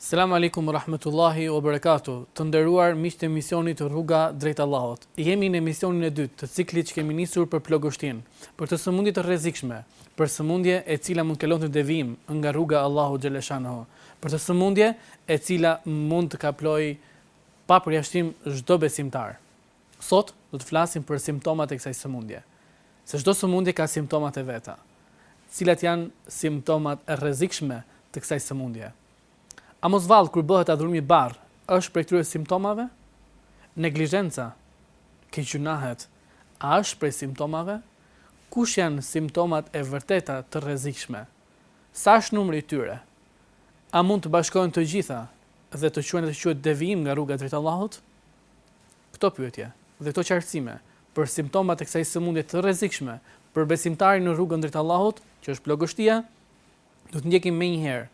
Selamu Alejkum ue Rahmetullahi ue Berekatuhu Të nderuar miq të emisionit Rruga drejt Allahut. Jemi në emisionin e dytë të ciklit që kemi nisur për plogështinë, për atë sëmundje të rrezikshme, për sëmundje e cila mund të kalonte devijim nga rruga e Allahut xhelshanuhu, për atë sëmundje e cila mund të kaplojë pa përjashtim çdo besimtar. Sot do të flasim për simptomat e kësaj sëmundje. Se çdo sëmundje ka simptomat e veta. Cilat janë simptomat e rrezikshme të kësaj sëmundje? A mos vallë kur bëhet adhurimi barrë është prej këtyre simptomave? Neglizhenca, ke gjynahet, a është prej simptomave? Kush janë simptomat e vërteta të rrezikshme? Sa është numri i tyre? A mund të bashkohen të gjitha dhe të quhen atë që quhet devijim nga rruga drejt Allahut? Këto pyetje dhe këto qartësime për simptomat e kësaj sëmundje të rrezikshme për besimtarin në rrugën drejt Allahut, që është plogështia, do të ndjekim menjëherë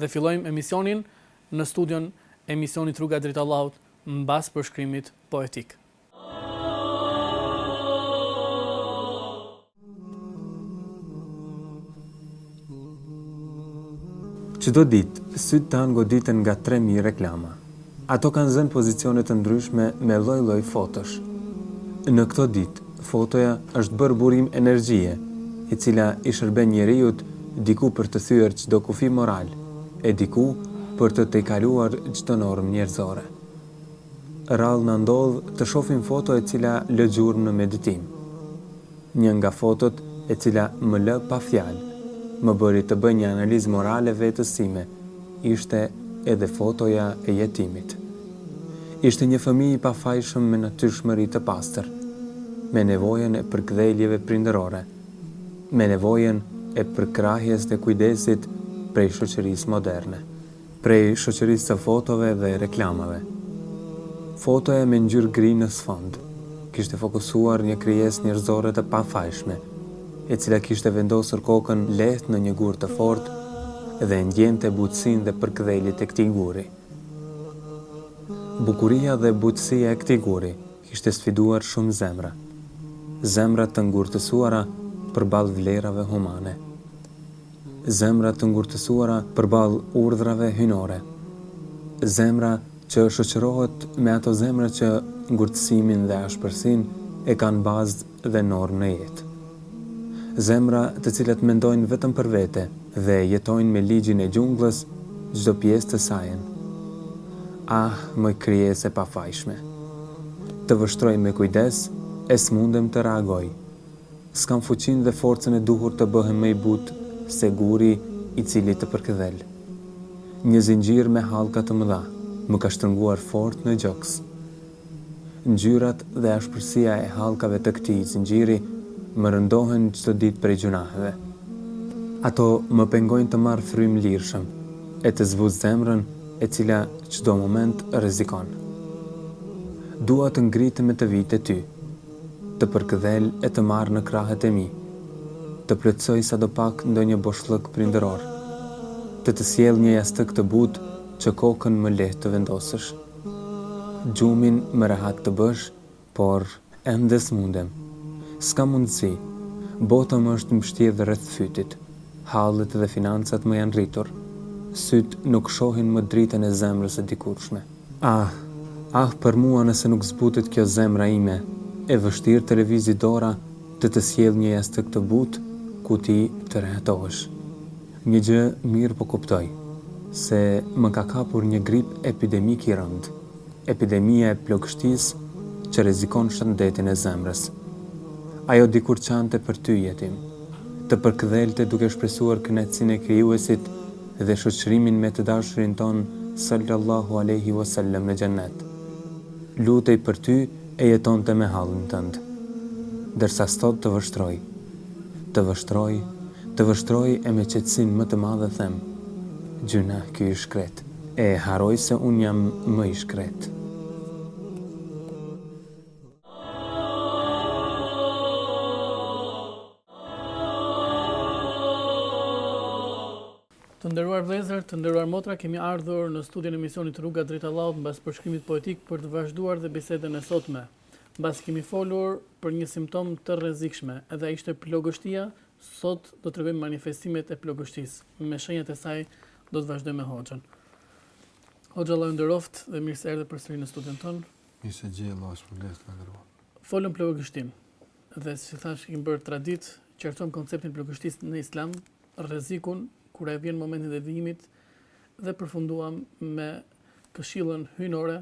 dhe fillojmë emisionin në studion e emisionit Rruga drejt Allahut mbas përshkrimit poetik. Çdo ditë, sytë tanë goditen nga tre mijë reklama. Ato kanë zënë pozicione të ndryshme me lloj-lloj fotosh. Në këto ditë, fotoja është bërë burim energjie, e cila i shërben njeriut diku për të thyer çdo kufi moral, e diku për të tejkaluar çdo normë njerëzore. Rrallë na ndodh të shofim foto e cila lë gjurmë në meditim. Një nga fotot e cila më lë pa fjalë, më bëri të bëj një analizë morale vetes sime, ishte edhe fotoja e jetimit. Ishte një fëmijë i pafajshëm me natyrshmëri të pastër, me nevojën e përkëdheljeve prindërore, me nevojën e përkrahjes dhe kujdesit prej shoqërisë moderne. Prej shoqërisë të fotove dhe reklamave. Fotoja me ngjyrë gri në sfond, kishte fokusuar një krijesë njerëzore të pafajshme, e cila kishte vendosur kokën lehtë në një gur të fortë dhe e ndjente butësinë dhe përkëdhelitë e këtij guri. Bukuria dhe butësia e këtij guri kishte sfiduar shumë zemra. Zemra të ngurtësuara përballë vlerave humane. Zemra të ngurtësuara përballë urdhrave hyjnore. Zemra që shoqërohet me ato zemra që ngurtësimin dhe ashpërsinë e kanë bazë dhe normë në jetë. Zemra të cilat mendojnë vetëm për vete dhe jetojnë me ligjin e xhunglës çdo pjesë të sajen. Ah, moj krijesë e pafajshme! Të vështroj me kujdes e s'mundem të reagoj. S'kam fuqinë dhe forcën e duhur të bëhem më i butë se guri i cili të përkëdhel. Një zinxhir me hallka të mëdha më ka shtrënguar fort në gjoks. Ngjyrat dhe ashpërsia e hallkave të këtij zinxhiri më rëndohen çdo ditë prej gjynaheve. Ato më pengojnë të marr frymë lirshëm e të zbut zemrën e cila çdo moment rrezikon. Dua të ngritem e të vij te ty. Të përkëdhel e të marr në krahët e mi. Të të plotësoj sadopak ndonjë boshllëk prindëror. Të të sjell një jastëk të butë që kokën më lehtë të vendosësh. Gjumin më rehat të bësh, por ende s'mundem. S'kam mundësi. Bota më është mbështjellë rreth fytit. Hallet dhe financat më janë rritur. Sytë nuk shohin më dritën e zemrës së dikurshme. Ah, ah për mua nëse nuk zbutet kjo zemra ime e vështirë të lëvizi dora të të sjellë një jastëk të butë ku ti të rehatohesh. Një gjë mirë po kuptoj, se më ka kapur një grip epidemik i rëndë, epidemia e plogështisë që rrezikon shëndetin e zemrës. Ajo dikur qante për ty, jetim. Të përkdhelte duke shpresuar kënaqësinë e Krijuesit, dhe shoqërimin me të dashurin tonë Sallallahu Alejhi Wa Sellem në Xhennet. Lutej për ty e jetonte me hallin tënd. Ndërsa sot të vështroj. Të vështroj, të vështroj e me qetësinë më të madhe them, Gjynah ky i shkretë. E harroj se unë jam më i shkretë. Të nderuar vëllezër, të nderuar motra, kemi ardhur në studion e emisionit Rruga drejt Allahut mbas përshkrimit poetik për të vazhduar dhe bisedën e sotme. Mbasi kemi folur për një simptom të rrezikshme, edhe ai ishte plogështia, sot do të tregojmë manifestimet e plogështisë. Me shenjat e saj do të vazhdojmë me hoxhën. Hoxha Allahu të nderoftë dhe mirë se erdhe përsëri në studion tonë. Mirë se ju gjej Allahu të nderoftë. Folëm plogështinë. dhe si thashë kemi bërë traditë, qartësojmë konceptin e plogështisë në Islam, rrezikun kur ai vjen në momentin e vijimit dhe përfunduam me këshillën hyjnore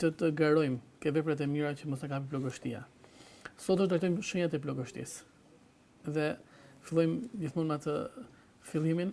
që të garojmë ke veprat e mira që mos na kapi plogështia. Sot do të trajtojmë shenjat e plogështisë. Dhe fillojmë gjithmonë me atë fillimin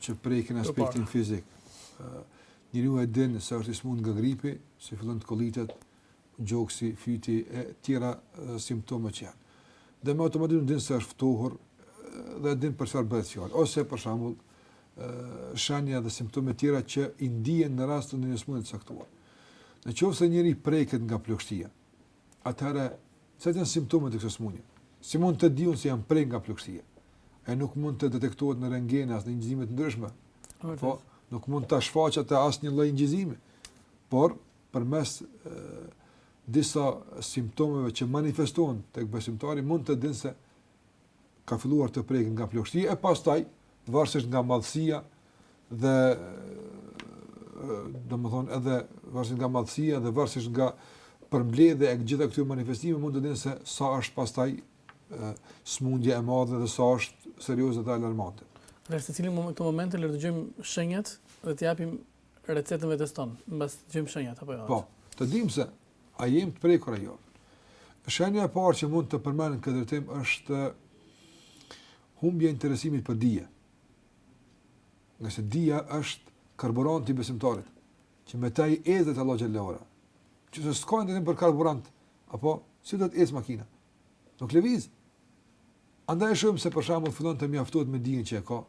që prekin aspektin fizik. Njeriu e din se është i smut nga gripi, se fillon të kolitet, gjoksi, fyti, e tjera simptome që janë. Dhe me automatizm din se është ftohur dhe din për çfarë bëhet fjalë. Ose, për shambull, shenja dhe simptome tjera që i ndien në rast të një smundje të caktuar. Në qoftë se njeriu preket nga plogështia, Atëherë, cilat janë simptomat e kësaj sëmundje? Si mund të dinë se janë prek nga plogështia? E nuk mund të detektohet në rentgene as në inçizime të ndryshme. Po, nuk mund ta shfaqë atë asnjë lloj inçizimi. Por përmes disa simptomeve që manifestohen tek besimtari mund të dinë se ka filluar të preket nga plogështia e pastaj varësisht nga madhësia dhe domethënë edhe varësisht nga madhësia dhe varësisht nga përmbledhja e gjitha këtyre manifestimeve mund të dinë se sa është pastaj smundja e madhe dhe sa është serioze dhe alarmante. Në secilin moment të momente le të dëgjojmë shenjat dhe t'i japim recetën vetes tonë, mbasi t'i dëgjojmë shenjat apo jo. Po, të dimë se A jemi të prekur apo jo? Shenja e parë që mund të përmend në këtë drejtim është humbja e interesimit për dije. Nëse dija është karburant i besimtarit, që me ta ec drejt Allahut xhele ve ala, në qoftë se s'ka në të karburant, apo si do të ecë makina? Nuk lëviz. Andaj e shohim se për shembull fillon të mjaftohet me dijen që e ka,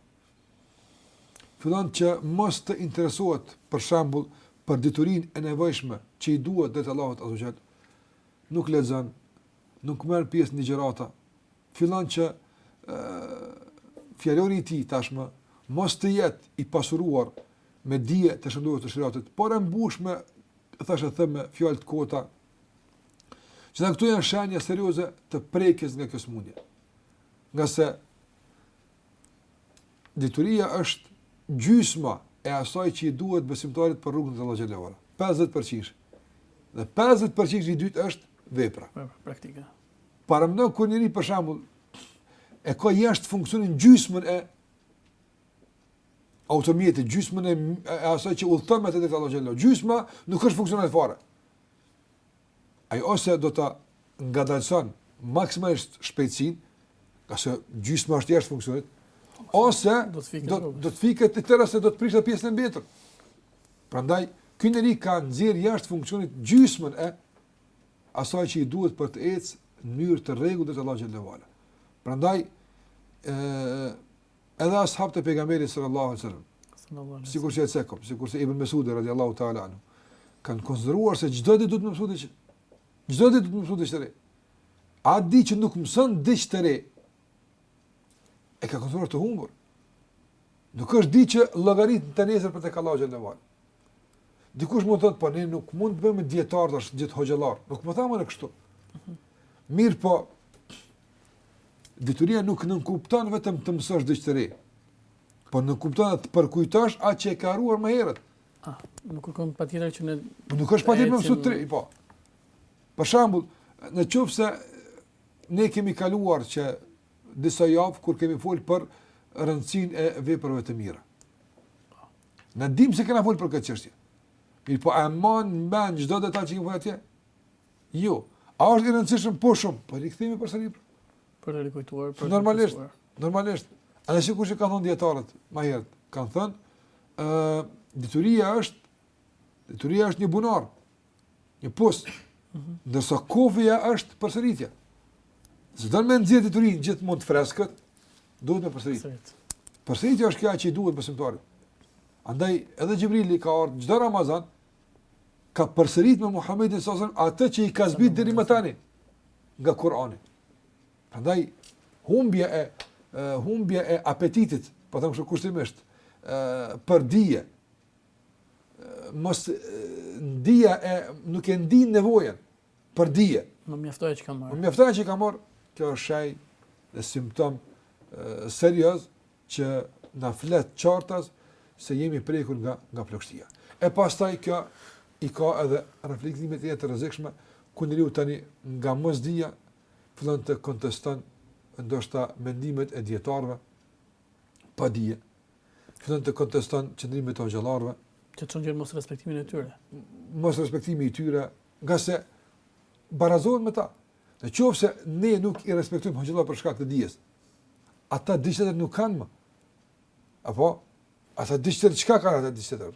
fillon që mos të interesohet për shembull për diturinë e nevojshme që i duhet drejt Allahut azze ve xhel, nuk lexon, nuk merr pjesë në ligjërata, fillon që fjalori i tij tashmë mos të jetë i pasuruar me dije të shëndoshë të sheriatit, por e mbush me, e thashetheme, fjalë të kota, që këto janë shenja serioze të prekjes nga kjo smundje. Ngase, dituria është gjysma e asaj që i duhet besimtarit për rrugën e Allahut xhele ve ala. 50%. Dhe 50% i dytë është vepra. Praktika. Paramendo kur njeriu për shembull e ka jashtë funksionit gjysmën e automjetit, gjysmën e, e asaj që udhëton me të tek Allahu xhele ve ala. Gjysma nuk është funksionale fare. ai ose do ta ngadalëson maksimalisht shpejtësinë, ngase gjysma është jashtë funksionit, ose do të fiket, do, do të fiket e tëra se do ta prishë edhe pjesën e mbetur. Prandaj, ky njeri ka nxjerrë jashtë funksionit gjysmën e asaj që i duhet për të ec në mënyrë të rregullt drejt Allahut xhele ve ala. Prandaj, e, Edhe ashabët e pejgamberit sallallahu alaihi wasallam, sikur se Cekob, sikur se Ibn Mesud radiallahu ta'ala anhu, kanë konsideruar se çdo ditë duhet të mësojë diçka. Çdo ditë duhet të mësojë diçka. Atë ditë që nuk mëson diçka të re? E ka konsideruar të humbur. Nuk është ditë që llogaritet nesër për tek Allahu xhele ve ala. Dikush mund të thotë, po ne nuk mund të bëhemi dijetarë tash, gjithë hoxhallarë. Nuk po them unë kështu. Mirëpo, dituria nuk nënkupton vetëm të mësosh dije të re, po nënkupton dhe të përkujtosh atë që e ke harruar më herët. A, ah, nuk kërkon patjetër që në... Po nuk është patjetër me mësu të re, po. Për shambull, në qoftë se ne kemi kaluar që disa javë kur kemi folë për rëndësinë e veprave të mira. Ne dimë se kena folë për këtë çështje. Mirëpo e mban mend çdo detaj që kemi folë atje? Jo. A është i rëndësishëm po shumë? Po rikthimi përsëri. Për të rikujtuar, për normalisht, normalisht. Edhe sikurqë kanë thënë dijetarët, më herët kanë thënë, ë, dituria është dituria është një bunar. Një pus. Ndërsa kofja është përsëritja. Nëse don me nxjerrë dituri gjithmonë të freskët, duhet me përsërit. Përsëritja është kjo që i duhet besimtarit. Andaj edhe Xhibrili ka ardhur çdo Ramazan ka përsërit me Muhamedin sallallahu alaihi wasallam atë që i ka zbrit deri më tani nga Kurani. Prandaj humbja e humbja e apetitit, po them kështu kushtimisht, ë për dije, mosndjerja e, nuk e ndin nevojën për dije. Më mjafton ajo që kam marrë. Më mjafton ajo që kam marrë. Kjo është shenjë dhe simptom serioz që na flet qartë se jemi prekur nga nga plogështia. E pastaj kjo i ka edhe reflektime të tjera të rrezikshme ku njeriu tani nga mosdija fillon të konteston ndoshta mendimet e dijetarëve pa dije. fillon të konteston qëndrimet e hoxhallarëve, që çon në mosrespektimin e tyre. Mosrespektimi i tyre, ngase barazohen me ta. Në qoftë se ne nuk i respektojmë hoxhallarët për shkak të dijes, ata diç tjetër nuk kanë më. Apo ata diç tjetër çka kanë ata diç tjetër.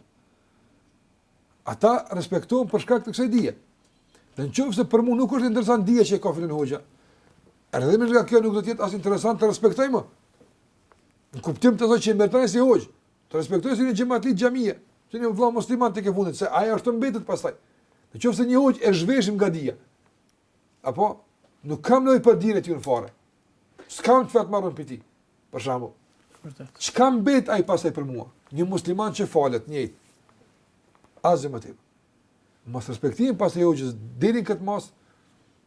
Ata respektohen për shkak të kësaj dije. Në qoftë se për mua nuk është interesant dija që ka filan hoxha, rrjedhimi nga kjo nuk do të jetë as interesant ta respektoj më. Në kuptim të plotë që e meriton si hoxhë. Ta respektoj si një xhematli xhamie, si një vëlla musliman tek e fundit se ai ashtu mbetet pastaj. Në qoftë se një hoxhë e zhveshim nga dija. Apo nuk kam nevojë për dijen e tij fare. S'kam çfarë të marr prej tij. Për shembull. Vërtet. Çka mbet ai pastaj për mua? Një musliman që falet njëjtë. Asgjë më tepër. Mosrespektimi pastaj i hoxhës deri në këtë masë,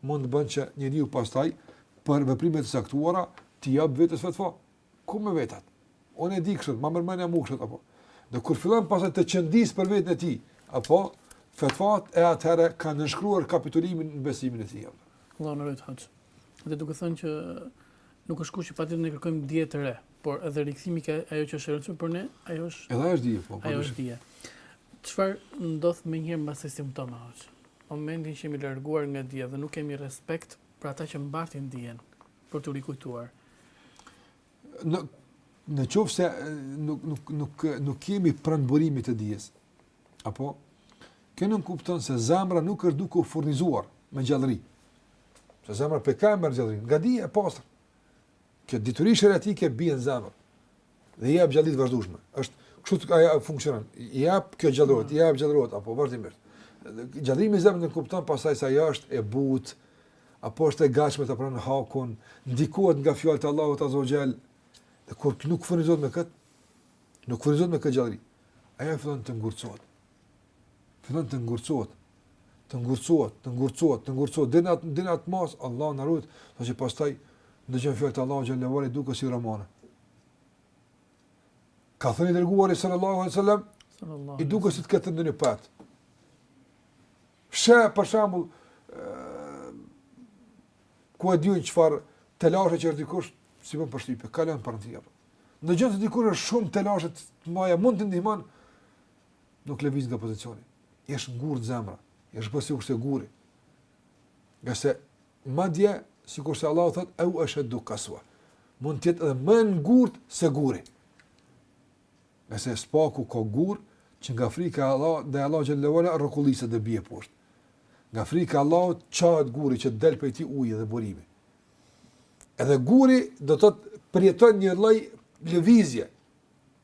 mund të bënë që njeriu pastaj, për veprime të caktuara, t'i japë vetes fetfa. Krye më vete? Unë e di kështu, ma merr mendja mu kështu, apo. Dhe kur fillon pastaj të qëndisë për veten e tij, apo, fetfat e atëherë ka nënshkruar kapitulimin në besimin e tij. Allahu na ruajtë, hoxhë. Dhe duke thënë që nuk është kusht që patjetër ne të kërkojmë dije të re. Por edhe rikthimi kah ajo që është rëndësishme për ne, ajo është... Edhe është dije, po. po ajo është dije. Çfarë ndodh me njërë mbasë simptoma, hoqë? Momentin që jemi larguar nga dija dhe nuk kemi respekt për ata që mbartin dijen për të rikujtuar. Në, në qoftë se nuk, nuk, nuk, nuk jemi pranë burimit të dijes, apo, kjo nënkupton se zemra nuk është duke u furnizuar me gjallëri. Se zemra prej kah e merr gjallërinë, nga dija e pastër. Kjo dituri sheriatike bie në zemër dhe i jep gjallëri të vazhdueshme. Është kështu që ajo funksionon. Jep kjo gjallërohet, mm. jep gjallërohet apo vazhdimisht. Gjallërimi i zemrës nënkupton pastaj se ajo është e butë apo është e gatshme ta pranon hakun, ndikohet nga fjalët e Allahut azza wa jall. Dhe kur nuk furnizohet me kët, nuk furnizohet me këtë gjallëri. Ajo fillon të ngurcohet. fillon të ngurcohet, të ngurcohet, të ngurcohet, të ngurcohet deri në atë deri në atë mos Allahu na rujt, saqë pastaj ndëgjon fjalët e Allahut xhelle ue ala i duken si romane. Ka thënë i dërguari sallallahu alaihi wasallam, i duket si të ketë ndonjë pat. Sheh për shembull ku e di unë çfarë telashe që është dikush, s'i bën përshtypje, kalën për në tjerë. Në gjënë të dikur është shumë telashe të mëdha, mund të ndihmon, nuk lëviz nga pozicioni. I është ngurt zemra, i është bërë sikur është guri. Ngase madje, sikurse Allahu thotë, eu esheddu kasua. Mund të jetë edhe më e ngurtë se guri. Ngase së paku ka gurë, që nga frika e Allah, e Allahut xhelle ue ala rrokulliset dhe bie poshtë. Nga frika e Allahut çahet guri që del prej tij ujë dhe burimi. Edhe guri do të thotë përjeton një lloj lëvizje,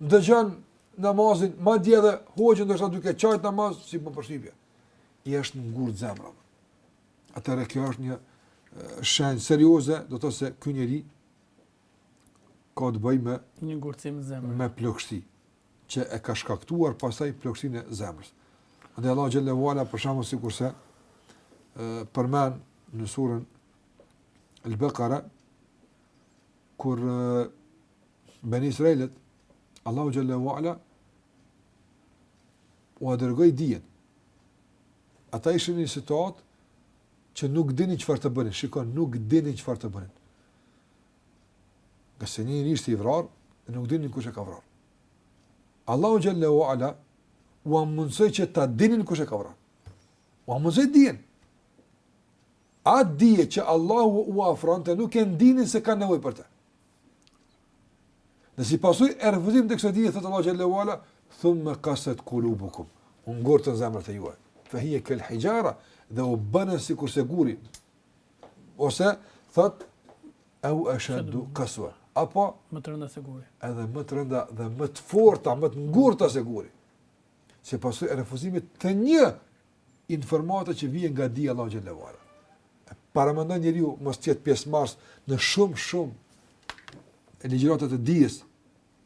ndëgjon namazin, madje edhe hoxhën ndoshta duke qajt në namaz, s'i bën përshtypje. I është ngurt zemra. Atëherë kjo është një shenjë serioze, do të thotë se ky njeri ka të bëjë me një ngurtësim zemre. Me plogështi që e ka shkaktuar pastaj plogështinë e zemrës. Dhe Allahu xhelle ue ala për shembull sikurse e përmend në surën Al-Baqara Kur Beni Israilët, Allahu xhelle ue ala, ua dërgoi dijen. Ata ishin në një situatë që nuk dinin çfarë të bënin. Shikon, nuk dinin çfarë të bënin. Ngase një një ishte i vrarë, dhe nuk dinin kush e ka vrarë. Allahu xhelle ue ala, ua mundësoi që ta dinin kush e ka vrarë. Ua mundësoi dijen. Atë dije që Allahu ua afronte nuk e ndinin se kanë nevojë për të. Dhe si pasojë e refuzimit të kësaj dije thot Allahu xhelle ue ala, thumma qasat qulubukum. U ngurtën zemrat e juaja. Fa hiya kal hijara dhe u bënë sikurse guri. Ose thot au ashaddu qaswa. Apo më të rënda se guri. Edhe më të rënda dhe më të forta, më të ngurta se guri. Si pasojë e refuzimit të një Informate që vjen nga dija Allahu xhelle ue ala. Paramendo njeriu mos të jetë pjesëmarrës në shumë shumë ligjëratat e dijes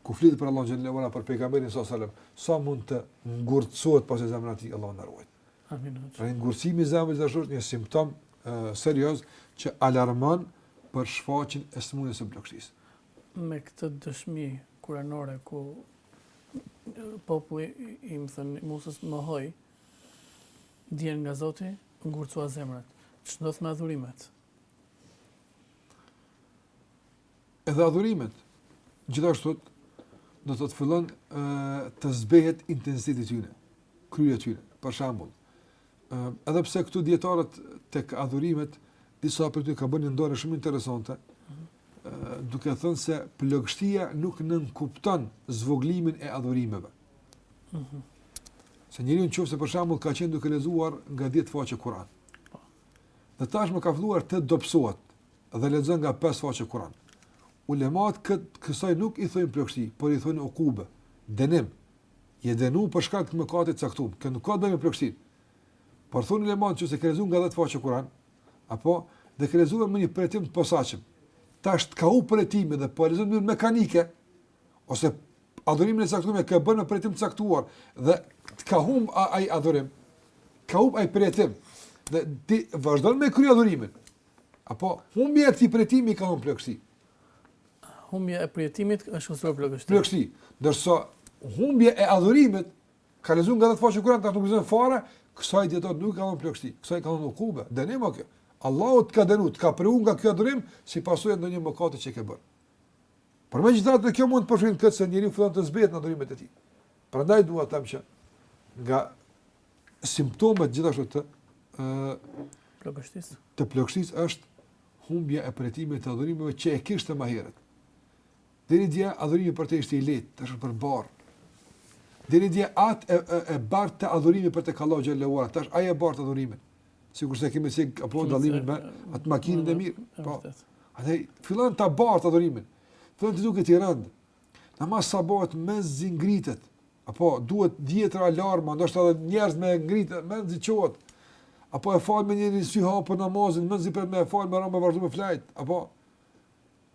ku flitet për Allahun xhelle ue ala për pejgamberin sa selam, sa mund të ngurtësohet pastaj zemra e tij Allahu na ruajt. Amin. Pra ngurtësimi i zemrës është një simptom uh, serioz që alarmon për shfaqjen e sëmundjes së plogështisë. Me këtë dëshmi kuranore ku populli i më thënë, Musës mohoi, Dijen nga Zoti ngurtësua zemrat. Ç'ndodh me adhurimet? Edhe adhurimet gjithashtu do të thotë fillon të zbehet intensiteti i tyre, kryerja e tyre. Për shembull, edhe pse këtu dietarët tek adhurimet disa prej tyre kanë bërë një ndarje shumë interesante, duke thënë se plogështia nuk nënkupton zvogëlimin e adhurimeve. Mm -hmm. Se njeriu në qofë se për shembull ka qenë duke lexuar nga dhjetë faqe kuran. Po. Dhe tashmë ka filluar të dobësohet dhe lexon nga 5 faqe kuran. Ulemat kët, kësaj nuk i thojnë plogështi, por i thojnë ukube, dënim. Je dënu për shkak të mëkatit të caktum, kësaj nuk i thojnë plogështi. Por thonë ulemat qoftë se ka lexuar nga dhjetë faqe kuran, Apo, dhe ke lexuar me një përjetim të posaçëm. Tash të ka hup përjetimi dhe po e lexon në mënyrë mekanike, ose adhurimin e caktuar e ke bërë me përjetim të caktuar, dhe të ka humb ai adhurim, ka humb ai përjetim, dhe ti vazhdon me kry adhurimin. Apo, humbja e këtij përjetimi quhet plogështi. Humbja e përjetimit konsiderohet plogështi. Plogështi, ndërsa humbja e adhurimit Ka lexuar nga ato faqe Kur'an, tash nuk lexon fare, kësaj dijetarët nuk i thonë plogështi, kësaj i thonë ukube, dënim kjo. Allahu të ka dënuar, të ka privu nga ky adhurim si pasojë ndonjë mëkati që ke bërë. Por megjithatë kjo mund të përfshin këtë se njeriu fillon të zbehet në adhurimet e tij. Prandaj dua të them që nga simptomat gjithashtu të ë plogështisë. Të plogështisë është humbja e përjetimit të adhurimeve që e kishte më herët. Deri dje adhurimi për të ishte i lehtë, tash është bërë Deri dje atë e, e, e barte adhurimi për të kallohet gjallëruar, tash ai e bart adhurimin. Sikurse kemi si apo dalimin me atë makinë dhe mirë. Po, atë fillon ta bartë adhurimin. Fillon t'i duket i rëndë. Në masë sa bëhet mezi ngritet. Apo duhet dhjetë alarma, do edhe njerëz me ngritë, mezi çohet. Apo e fal me një një sy hapur namazin, mezi pret me e falë me ra me vazhdu me fjetë. Apo,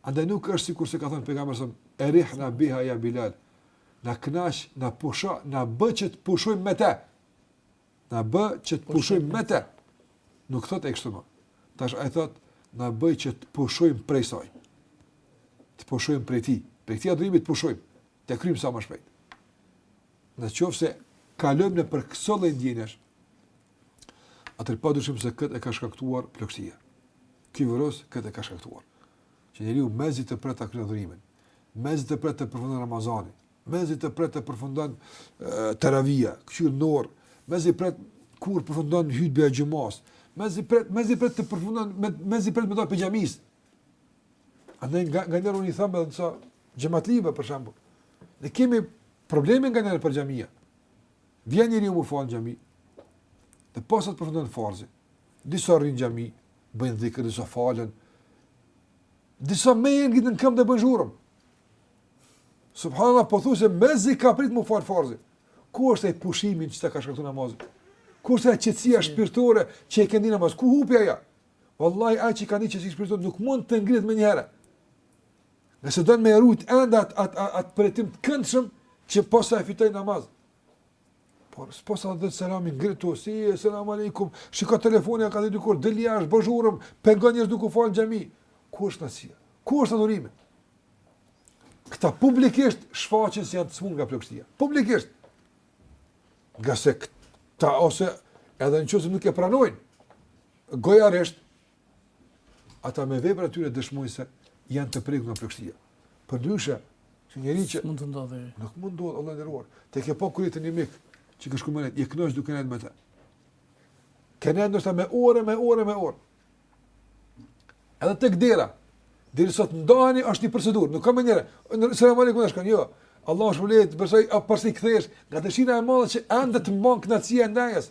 Andaj nuk është sikur se ka thënë pejgamberi s.a.v.s. erihna biha ja Bilal. Na kënaq, na pusho, na bëj që të pushojmë me të. Na bëj që të pushojmë me të. Nuk thotë e kështu më. Tash ai thotë na bëj që të pushojmë prej saj. Të pushojmë prej tij. Prej këtij adhurimi të pushojmë. Ta kryejmë sa më shpejt. Në qoftë se kalojmë nëpër këso ndjenjash, atëherë pa dyshim se këtë e ka shkaktuar plogështia. Ky virus këtë e ka shkaktuar. Që njeriu mezi të pret ta kryen adhurimin, mezi të pret të përfundon Ramazani, mezi të pret të përfundon teravia, kqyr n'orë, mezi pret kur përfundon hutbja e xhumas, mezi pret, mezi pret të përfundon, mezi pret me dal prej xhamisë. A ne nga nga njëherë u them edhe disa xhematlive për shembull. Ne kemi probleme nganjëherë nëpër xhamia. Vjen njeriu m'u fal në xhami, dhe posa të përfundon farzi, disa rrin në xhami, bëjnë dhikr, disa falen, disa ngriten në këmbë dhe bëjnë zhurmë. Subhanallah, po thu se mezi ka prit me fal farzin. Ku është pushimi që ta ka shkaktu namazi? Ku është qetësia shpirtore që e ke ndi n'namaz? Ku hupi ajo? Vallahi, ai që ka ndje qetësi shpirtore nuk mund të ngritet menjëherë. Nëse don me e rujt ende atë at, at, at përjetim të këndshëm që posa e fitoi n'namaz. Por posa dhe selamin ngritu, si selam aleikum, shiko telefonin a ka thirr dikush, dil jashtë, bëj zhurmë, pengon njerëzit duke u falë n'xhami. Ku është qetësia? Ku është adhurimi? Këta publikisht shfaqen se janë të smunë nga plogështia. Publikisht. Ngase këta ose edhe në qoftë se nuk e pranojnë, gojarisht, Ata me veprat e tyre dëshmojnë se janë të prekur nga plogështia. Përndryshe, që njeri që mund të ndodhë, nuk mund të ndodhë vëlla i nderuar. Ti ke shku te një mik që ke shku me nejt, je kënaq duke nejt me të. Ke nejt ndoshta me orë, me orë, me orë. Edhe tek dera, derisa t'ndaheni është një procedurë, nuk ka menjëherë. Selam aleikum dashkan, jo. Allahu të shpërbleftë, besoj apo pasi kthesh, nga dëshira e madhe që ende të mban kënaqësia ndaj tij.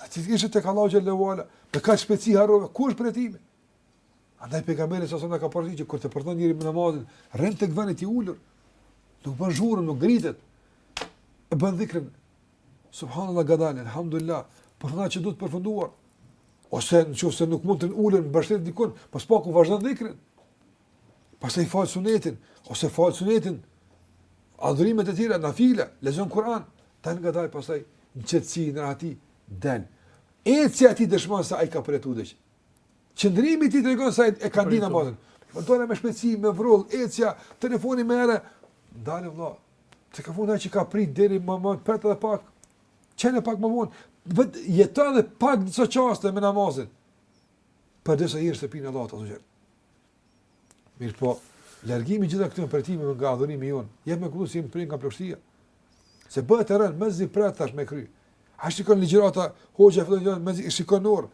A ti ishe tek Allahu xhele ve ala, me kaq shpejtësi harrove, ku është përjetimi? Andaj pejgamberi s.a.v.s. na ka porositur që kur të përfundon njeriu namazin, rrin tek vendi i ulur. Nuk bën zhurmë, nuk ngritet. E bën dhikrin. Subhanallahu ngadal, alhamdulillah. Pothuajse që duhet përfunduar. Ose nëse nuk mund të ulet mbështetet dikun, pas pak vazhdon dhikrin. Pastaj fal sunetin ose fal sunetin adhurimet e tjera, nafile, lexon Kur'an, dalngadalë pastaj në qetësi, në rahati, del. Ecja e tij dëshmon se ai ka përjetu diçka. Qëndrimi i tij tregon se ai e ka ndi namazin. Me dalë me shpejtësi, me vrull, ecja, telefoni menjëherë, dale vlla, të ka funda që ka prit deri më më, pret edhe pak, qene pak më vonë, vët, jeto edhe pak disa çaste me namazin, përderisa hyre në shpinë e Allahut azze ue xhel. Mirëpo, largimi i gjitha këtyre përjetimeve nga adhurimi jonë, jep me kuptu si më prej nga plogështia. Se bëhet e rënë, mezi pret tash me kry. A shikon ligjërata, hoxha fillon një, mezi i shikon orën.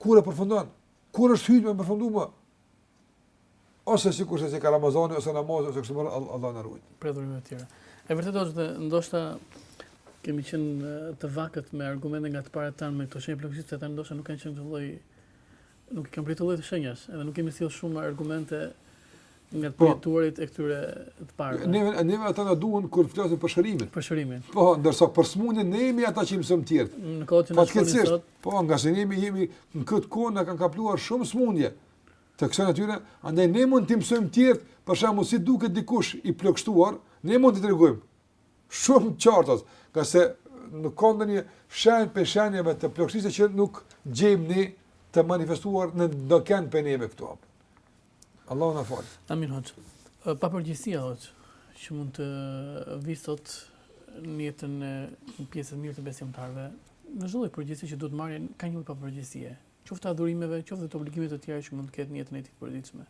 Kur e përfundon? Kur është hyjtë me përfundu më? Ose sikurse si ka Ramazani, ose namazi, ose kështu me radhë, Allahu na rujtë. Prej adhurimeve të tjera. E vërtetë është dhe ndoshta kemi qenë të vakët me argumente nga të parët tanë me këto shenja të plogështisë, ata ndoshta nuk kanë qenë të lloj Nuk i kanë pritur lloj të shenjash, edhe nuk kemi sjell shumë argumente nga po. përjetuarit e këtyre të parëve. Ne ne ata na duhen kur flasim për shërimin. Për shërimin. Po, ndërsa për smundjen ne jemi ata që i mësojmë të tjerët. Në kohë që na shkoni sot. Po, ngase ne jemi jemi në këtë kohë na kanë kapluar shumë smundje. Të kësaj natyre, andaj ne mund t'i mësojmë të tjerët, për shembull, si duket dikush i plogështuar, ne mund të tregojmë. Shumë qartësisht, ngase nuk ka ndonjë shenjë prej shenjave të plogështisë që nuk e gjejmë ne të manifestuar në ndonjë prej neve këtu apo. Allahu na fal. Amin hoxhë. Papërgjegjësia hoxhë që mund të vijë sot në jetën e një pjesë të mirë të besimtarëve, në çdo lloj përgjegjësie që duhet marrin ka një lloj papërgjegjësie, qoftë adhurimeve, qoftë të obligimeve të tjera që mund të ketë në jetën e tij të përditshme.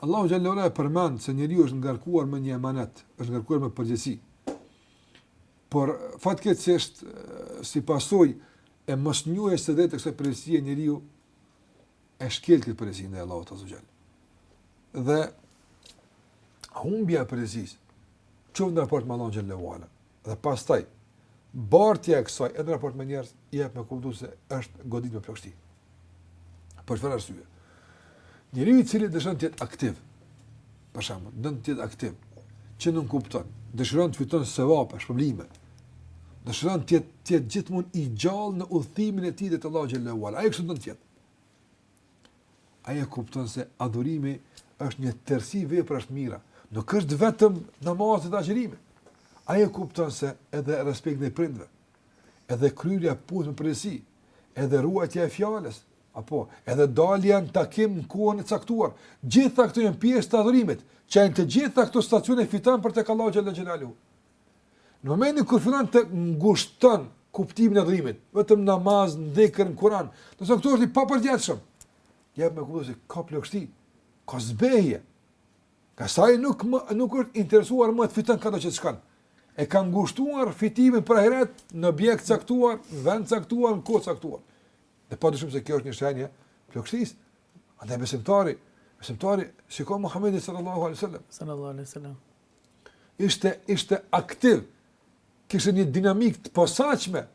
Allahu xhelle ue ala e përmend se njeriu është ngarkuar me një emanet, është ngarkuar me përgjegjësi. Por fatkeqësisht si pasojë e mosnjohjes së drejtë të kësaj përgjegjësie njeriu e shkel këtë përgjegjësi ndaj Allahut azze ue xhel. Dhe humbja e përgjegjësisë qoftë në raport me Allahun xhelle ue ala. dhe pastaj bartja e kësaj edhe në raport me njerëzit jep me kuptu se është godit me plogështi. Për çfarë arsye? Njeriu i cili dëshiron të jetë aktiv, për shembull, don të jetë aktiv, që nënkupton, dëshiron të fiton sevape, shpërblime. Dëshiron të jetë të jetë gjithmonë i gjallë në udhëtimin e tij te Allahu xhelle ue ala. Ai kështu don të jetë. Ai e kupton se adhurimi është një tërësi veprash të mira. Nuk është vetëm namazi dhe agjërimi. Ai e kupton se edhe respekti ndaj prindve, edhe kryerja e punës me përgjegjësi, edhe ruajtja e fjalës, apo edhe dalja në takim në kohën e caktuar, gjitha këto janë pjesë të adhurimit. Që ai në të gjitha këto stacione fiton për tek Allahu xhelle xhelaluhu. Në momentin kur fillon të ngushton kuptimin e adhurimit, vetëm namaz, dhikr, Kur'an, do të thotë këtu është i papërgjegjshëm. Jep me kuptu se ka plogështi, ka zbehje. Ngase ai nuk më, nuk është interesuar më të fiton këto që të shkon. E ka ngushtuar fitimin për ahiret në objekt caktuar, në vend caktuar, në kohë caktuar. Dhe pa dyshim se kjo është një shenjë e plogështisë. Andaj besimtari, besimtari shikon Muhamedin sallallahu alaihi wasallam. Sallallahu alaihi wasallam. ishte ishte aktiv, kishte një dinamikë të posaçme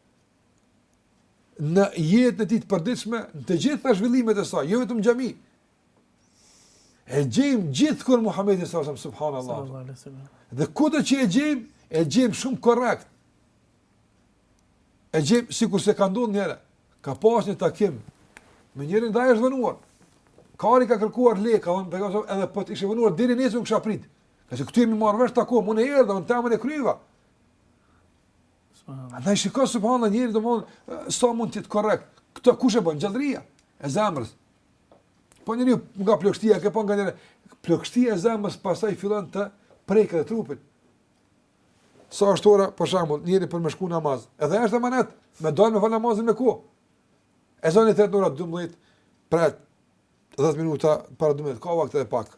në jetën e tij të përditshme, në të gjitha zhvillimet e saj, jo vetëm në xhami. E gjejmë gjithkund Muhamedin sallallahu alaihi wasallam subhanallahu. Dhe kudo që e gjejmë, e gjejmë shumë korrekt. e gjejmë sikur se ka ndodhur një herë, ka pas një takim me njërin dhe ai është vonuar. Kur i ka kërkuar leje, ka thënë pejgamberi edhe po të ishte vonuar deri nesër të kisha prit. Ngase këtu jemi marrë vesh të takohemi, unë erdha dhe unë temen e kryva. Andaj shiko subhanallahu njeriu domethënë sa mund të jetë korrekt. Këtë kush e bën gjallëria e zemrës. Po njeriu nga plogështia, ke pa nganjëherë plogështia e zemrës pastaj fillon të prekë trupin. Sa është ora, për shembull, njeriu për me shku në namaz, edhe është emanet, me dalë me fal namazin me kohë. Ezani të jetë në ora 12, pre 10 minuta para 12, ka vakt edhe pak.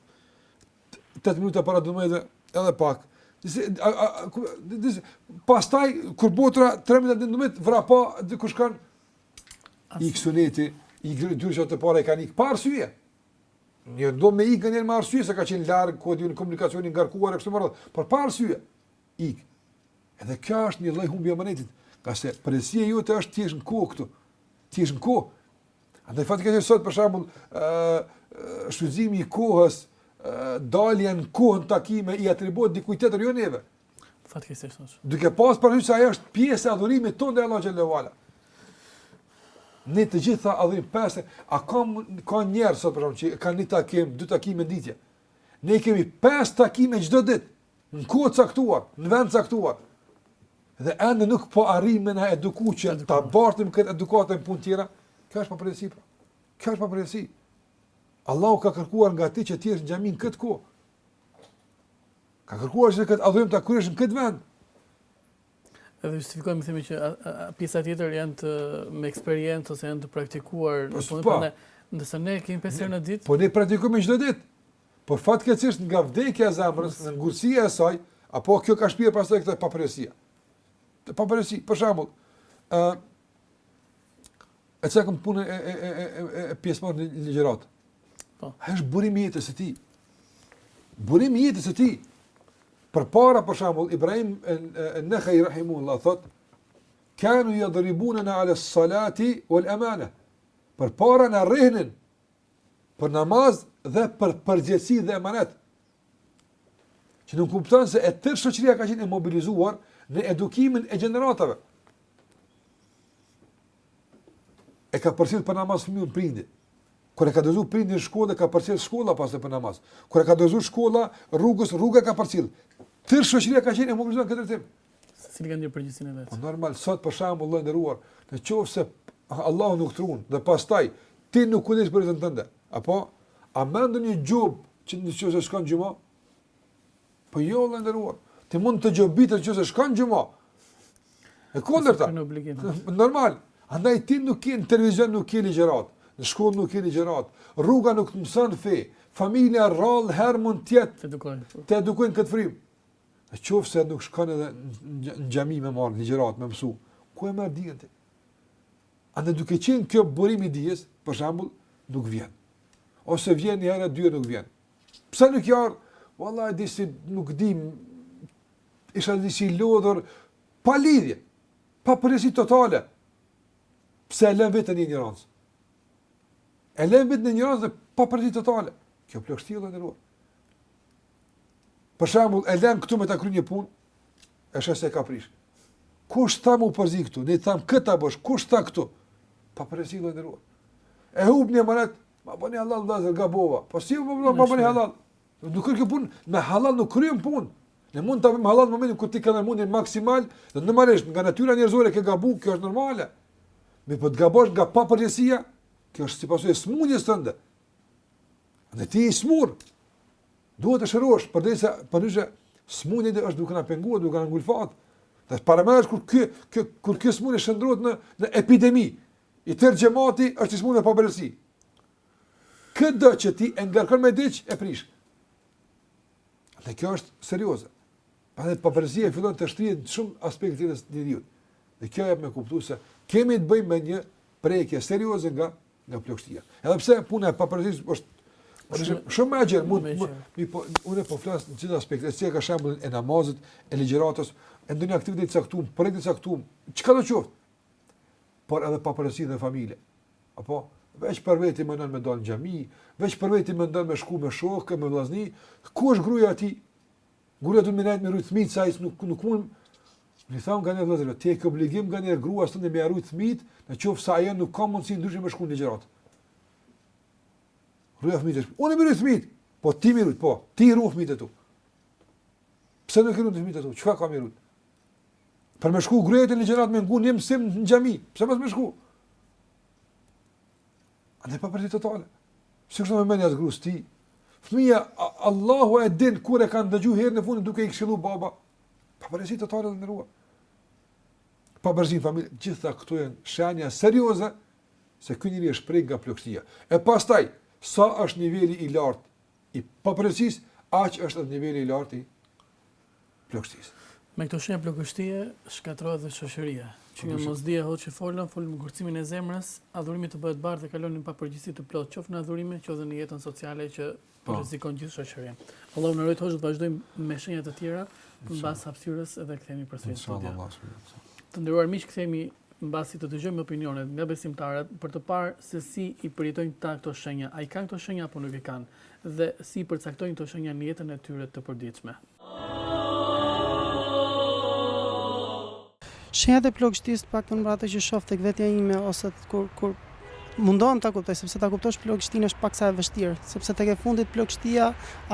8 minuta para 12, edhe pak. Disi, a, a, a, disi, pas taj, kur bëhet ora 3 minuta në 12, vrap, dhe kush kanë, i kësuneti, i gërë dyrë që atë pare i kanë i këparë syje. Mirë, ndodh me ikë nganjëherë me arsye se ka qenë larg, ku e di unë komunikacioni i ngarkuar e kështu me radhë, por pa arsye. Ik. Edhe kjo është një lloj humbje amanetit, ngase përgjegjësia jote është ti të jesh në kohë këtu. Ti jesh në kohë. Andaj fatkeqësisht sot për shembull, ë shfrytëzimi i kohës, ë dalja në kohë në takime i atribuohet dikujt tjetër jo neve. Fatkeqësisht është. Duke pas parasysh se ajo është pjesë e adhurimit tonë te Allahu xhel-le ve ala. Ne të gjitha adhurim pesë, a ka ka njerëz sot për shembull që kanë një takim, dy takime në ditë. Ne kemi pesë takime çdo ditë në kohë caktuar, në vend caktuar. Dhe ende nuk po arrijmë me na eduku që ta bartim këtë edukatë në punë tjera, kjo është papërgjegjësi. Pra. Kjo është papërgjegjësi. Allahu ka kërkuar nga ti që ti të jesh në xhami në këtë kohë. Ka kërkuar që këtë adhurim ta kryesh në këtë vend. Edhe justifikojmë themi që pjesa tjetër janë të me eksperiencë ose janë të praktikuar në punë po, ne. Ndërsa ne kemi pesë herë në ditë. Po ne praktikojmë çdo ditë. Por fatkeqësisht nga vdekja e zemrës, nga ngurësia e saj, apo kjo ka shpie pastaj te kjo përtesia. Te përtesia, për shembull, uh, E cekëm punën e, e, e, e, e, e pjesëmarrjes në ligjëratë. Po. Është burim i jetës së tij. Burim i jetës së tij. Përpara, për shembull, Ibrahim e, e, e Nehai rahimehullah, thotë, kanu jadribunena ales salati uel emane. Përpara na rrihnin, për namaz dhe për përgjegjësi dhe emanet. Që nënkupton se e tërë shoqëria ka qenë e mobilizuar në edukimin e gjeneratave. e ka përcjellë për namaz fëmijën prindi. Kur e ka dorëzuar prindi në shkollë, e ka përcjellë shkolla pastaj për namaz. Kur e ka dorëzuar shkolla, rrugës rruga e ka përcjellë. Tërë shoqëria ka qenë e mobilizuar në këtë drejtim. Secili ka përgjegjësinë e vet. Normal sot për shembull vëlla i nderuar, në qoftë se Allahu të ka ruajtur dhe pastaj ti nuk kujdesesh për veten tënde. Apo a mendon në gjobë që në qoftë se s'shkon xhuma? Po jo vëlla i nderuar. Ti mund të gjobitesh nëse shkon në xhuma. E kundërta. Normal. Andaj ti nuk ke në televizion nuk ke ligjëratë, në shkollë nuk ke ligjëratë, rruga nuk të mëson fe, familja rrallëherë mund të jetë të të edukojë, të edukojë në këtë frymë. Në qoftë se nuk shkon edhe në xhami me marrë ligjëratë me mësu, ku e merr dijen ti? Andaj duke qenë kjo burim i dijes, për shembull, nuk vjen. Ose vjen një herë dy nuk vjen. Pse nuk ke ardh? Vallahi disi nuk di isha disi i lodhur pa lidhje, papërgjegjësi totale. Pse e lë veten në injorancë? E lë veten në injorancë dhe papërgjegjësi totale. Kjo prek, vëlla i nderuar. Për shembull, e lë këtu me ta kry një punë, e sheh se e ka prish. Kush të tha me u përzi këtu? Ne të thamë këtë ta bësh, kush të tha këtu? Papërgjegjësi, vëlla i nderuar. E humb një mbret, Ma bëni halal vëllezër gabova. Po si po ma bëni halal? Nuk kryhet kjo punë, me halal nuk kryem punë. Ne mund ta bëjmë halal në momentin kur ti ke dhënë mundin maksimal, dhe normalisht nga natyra njerëzore ke gabu, kjo është normale. Mirëpo të gabosh nga papërgjegjësia, kjo është si pasojë e smundjes tënde. Andaj ti je i smurë, duhet të shërohesh, për arsye se kjo smundje është duke na penguar, duke na ngulfat. Dhe paramendo kur kjo, kjo, kur kjo smundje shndërrohet në, në epidemi, I tërë xhamati është i smurë me papërgjegjësi. Kushdo që ti e ngarkon me diç e prish. Dhe kjo është serioze. Pra dhe papërgjegjësia fillon të shtrihet në shumë aspekte të njeriu. Dhe kjo jep me kuptuar se kemi të bëjmë me një prekje serioze nga nga prishja. Edhe pse puna e papërgjegjësisë është Po shumë shumë më e gjerë mund të, mirëpo unë po flas në çdo aspekt, e solla shembullin e namazit, e ligjëratës, e ndonjë aktiviteti të caktuar, projekti të caktuar, çka do të thotë? por edhe papërgjegjësi në familje. Apo veç për veti mendon me dal në xhami, veç për veti mendon me shku me shokë, me vllazni, ku është gruaja e tij? Gruaja do me nejt me rujt fëmijët se ai nuk nuk mund Po u thom kanjëherë vëllezërve, ti e ke obligim nganjëherë gruas tënde me rujt fëmijët, në qoftë se ajo nuk ka mundësi ndryshe me shku në ligjëratë. Ruji fëmijët. Unë me rujt fëmijët. Po ti me rujt, po. Ti ruji fëmijët e tu. Pse nuk i run fëmijët e tu? Çka ka me rujt? Për me shku gruja në ligjëratë me ngu një mësim në xhami. Pse mos me shku? Ani papërgjegjësi totale. Si kështë me menja të grusë ti? Fëmija, Allahu e din kur e kanë dëgju herën e fundit duke i këshilu baba. Papërgjegjësi totale dhe nërua. Papërgjegjësi në familje. Gjitha këto janë shenja serioze se ky njeri është prek nga plogështia. E pastaj, sa është niveli i lartë i papërgjegjësisë, aq është edhe niveli i lartë i plogështisë. Me këto shenja plogështie shkatërrohet dhe shoqëria. Që nga mosdija hoxhë që folëm, fillon me ngurtësimin e zemrës, adhurimi të bëhet barrë dhe kalon në papërgjegjësi të plotë, qoftë në adhurime, qoftë dhe në jetën sociale që po. rrezikon gjithë shoqërinë. Allahu na rujt hoxhë të vazhdojmë me shenja të tjera mbas hapësire dhe kthehemi përsëri në studio. Të nderuar miq, kthehemi Mbasi të dëgjojmë opinionet nga besimtarët për të parë se si i përjetojnë ata këto shenja, a i kanë këto shenja apo nuk i kanë, dhe si i përcaktojnë këto shenja në jetën e tyre të përditshme. Shenjat e plogështisë, të paktën për atë që shoh tek vetja ime ose kur, kur, Mundohem ta kuptoj, sepse ta kuptosh plogështinë është paksa e vështirë, sepse tek e fundit plogështia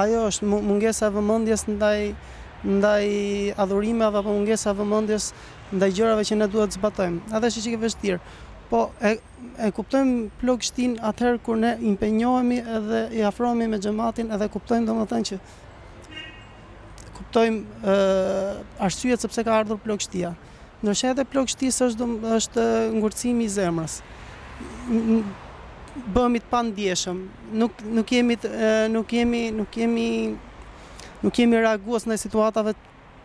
ajo është mungesa e vëmendjes ndaj ndaj adhurimeve apo mungesa e vëmendjes ndaj gjërave që ne duhet të zbatojmë. Edhe është çik e vështirë. Po e e kuptojmë plogështinë atëherë kur ne impenjohemi edhe i afrohemi me xhamatin edhe kuptojmë domethënë që kuptojmë arsyet sepse ka ardhur plogështia. Ndër shenjat e plogështisë është është ngurtësimi i zemrës. Bëhemi të pandjeshëm, nuk nuk jemi nuk jemi nuk jemi nuk jemi reagues ndaj situatave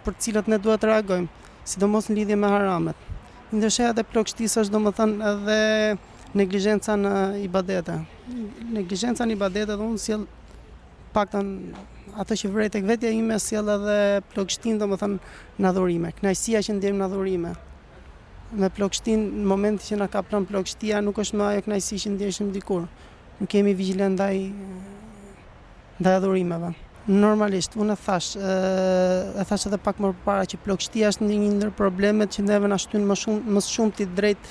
për të cilat ne duhet të reagojmë, sidomos në lidhje me haramet. Ndër shenjat e plogështisë është domethënë edhe neglizhenca në ibadete. Neglizhenca në ibadete dhe unë sjell Të paktën atë që vrej tek vetja ime sjell edhe plogështinë, domethënë në adhurime. Kënaqësia që ndjejmë në adhurime. Me plogështinë në momentin që na kaplon plogështia nuk është më ajo kënaqësi që ndjeshim dikur. Nuk jemi vigjilentë ndaj ndaj adhurimeve. Normalisht, unë e thash, e thash edhe pak më përpara që plogështia është një ndër problemet që neve na shtyn më shumë më shumë të drejt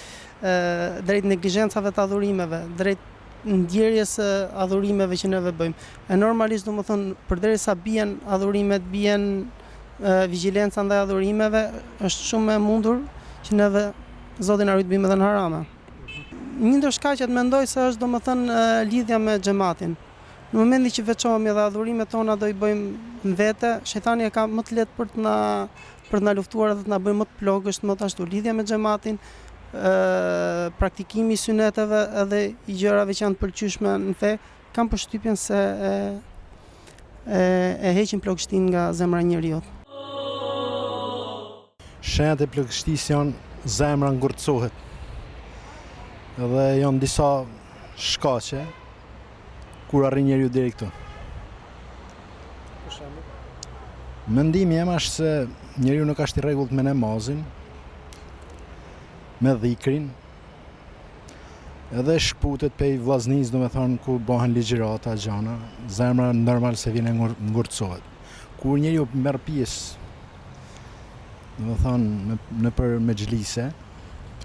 drejt neglizhencave të adhurimeve, drejt ndjenjës së adhurimeve që neve bëjmë. E normalisht domethënë, përderisa bjen adhurimet, bjen vigilenca ndaj adhurimeve, është shumë e mundur që neve Zoti na ruajt bimë dhe në harame. Një ndër shkaqet mendoj se është domethënë lidhja me xhematin. Në momentin që veçohemi dhe adhurimet tona do i bëjmë në vetë, shetani e ka më të lehtë për të na për të na luftuar dhe të na bëjë më të plogësht, më të ashtu lidhja me xhematin praktikimi i syneteve edhe i gjërave që janë të pëlqyeshme në fe kam përshtypjen se e e, e heqin plogështin nga zemra e njeriut shenjat e plogështisë janë zemra ngurtësohet dhe janë disa shkaqe kur arrin njeriu deri këtu. Mendimi jem është se njeriu nuk është i rregullt me namazin, me dhikrin, edhe shkputet pej vllaznisë, domethënë, kur bëhen ligjirata, gjana, zemra normal se vjen e ngurtësohet. Kur njeriu merr pjesë, domethënë, në, nëpër mexhlise,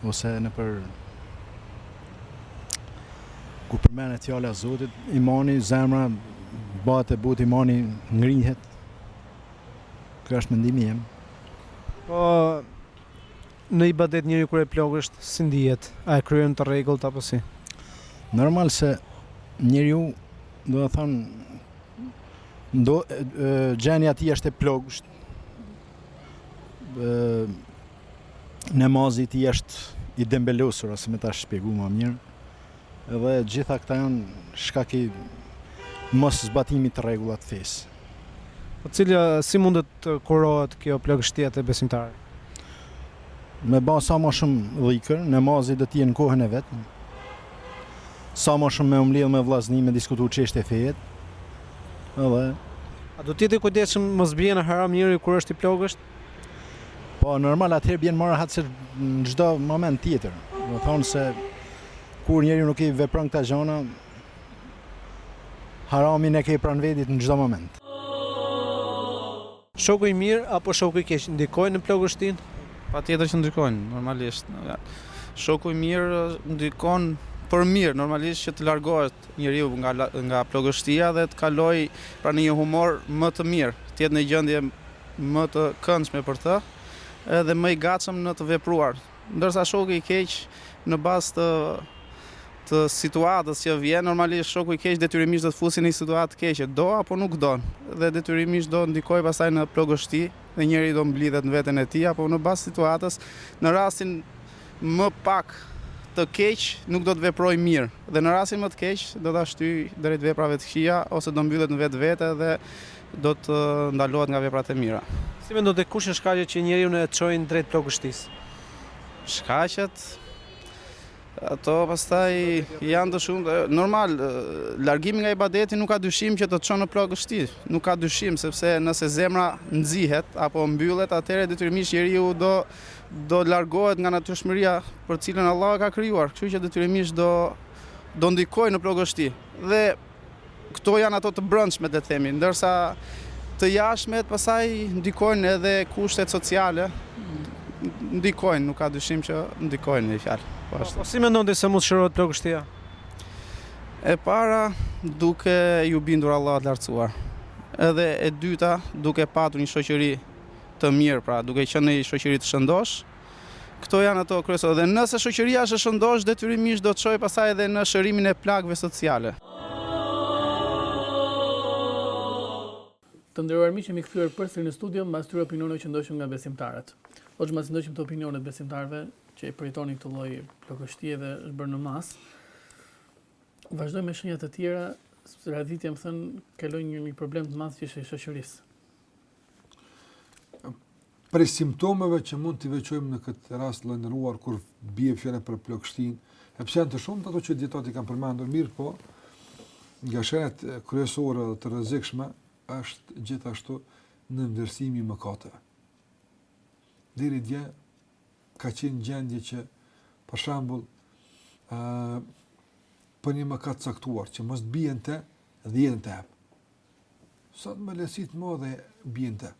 ose nëpër Kur përmenet fjala e Zotit, imani, zemra bëhet e butë, imani ngrihet. Ky është mendimi jem. Po në ibadet njeriu kur është i plogësht, si ndihet? A e kryen të rregullt apo si? Normal se njeriu, domethënë, gjendja e tij është e plogësht. namazi i tij është i dembelosur ose me ta shpjegu ma mirë. Edhe gjitha këta janë shkaku i moszbatimit të rregullave të fesë. Po cila si mundet të kurohet kjo plogështia te besimtari? Me ba sa ma shumë dhikër, namazi duhet të jetë në kohën e vet. Sa ma shumë me u mbledh me vllazni, me diskutu çështje feje. Edhe a duhet të jetë i kujdesshëm mos bie në haram njeriu kur është i plogësht? Po normal atëherë bjen ma rahat se në çdo moment tjetër. Domethënë se kur njeriu nuk i vepron këta gjana, haramin e ke pranë vedit në çdo moment. Shoku i mirë apo shoku i keq ndikojnë në plogështinë? Patjetër që ndikojnë, normalisht. Shoku i mirë ndikon për mirë, normalisht që të largohet njeriu nga nga plogështia dhe të kalojë pra në një humor më të mirë, të jetë në gjendje më të këndshme për të, edhe më i gatshëm në të vepruar. Ndërsa shoku i keq në bazë të të situatës që vjen, normalisht shoku i keq detyrimisht do të fusi në një situatë të keqe, do apo nuk do, dhe detyrimisht do ndikojë pastaj në plogështi dhe njeriu do mblidhet në veten e tij apo në bazë situatës, në rastin më pak të keq nuk do të veprojë mirë dhe në rastin më të keq do ta shtyjë drejt veprave të këqija ose do mbyllet në vetvete dhe do të ndalohet nga veprat e mira. Si mendon ti, kush janë shkaqet që njeriun e çojnë drejt plogështisë? Shkaqet? Ato pastaj janë të shumta. Normal, largimi nga ibadeti nuk ka dyshim që të çon në plogështi. Nuk ka dyshim sepse nëse zemra nxihet apo mbyllet, atëherë detyrimisht njeriu do do largohet nga natyrshmëria për të cilën Allah e ka krijuar, kështu që detyrimisht do do ndikojë në plogështi. Dhe këto janë ato të brendshme, le të themi, ndërsa të jashtmet pasaj ndikojnë edhe kushtet sociale, ndikojnë, nuk ka dyshim që ndikojnë një fjalë. Po, po, po si mendon ti se mund të shërohet plogështia? E para, duke iu bindur Allahut të lartësuar. Edhe e dyta, duke patur një shoqëri të mirë, pra duke qenë në një shoqëri të shëndoshë. Këto janë ato kryesore dhe nëse shoqëria është e shëndoshë, detyrimisht do të çojë pastaj edhe në shërimin e plagëve sociale. Të nderuar miq, jemi kthyer përsëri në studio mbas këtyre opinioneve që ndoqëm nga besimtarët. Hoxhë, mbas ndoqëm këto opinionet e besimtarëve që e përjetojnë këtë lloj plogështie dhe është bërë në masë. Vazhdojmë me shenja të tjera, sepse radhitja me thënë kaloi një, një problem të madh që është e shoqërisë. Prej simptomeve që mund t'i veçojmë në këtë rast, i nderuar, kur bie fjala për plogështinë, edhe pse janë të shumta ato që dijetarët i kanë përmendur mirëpo nga shenjat kryesore dhe të rrezikshme është gjithashtu nënvlerësimi i mëkateve. Deri dje, ka qenë gjendje që, për shambull, uh, për një mëkat caktuar, që mos të bjen në të, dhe jetën ta jep. Sot me lehtësi të madhe bjen në të.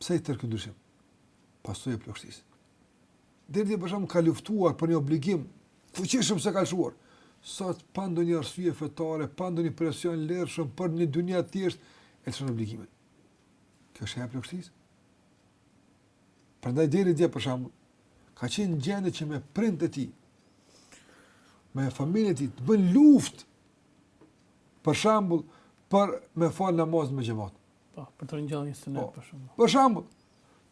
Pse i tërë ky ndryshim? Pasojë e plogështisë. Deri dje për shembull ka luftuar për një obligim, fuqishëm s'e ka lëshuar. Sot pa ndonjë arsye fetare, pa ndonjë presion lehtshëm për një dunja të thjeshtë, e lëshon obligimin. Kjo është e plogështisë. Prandaj deri dje për shembull, ka qenë gjendje që me prindët e tij, me familjen e tij, të bën luftë Për shembull, për me fal namazin me xhamat. Po, për të ngjallë një sunet po, për shembull. Për shembull,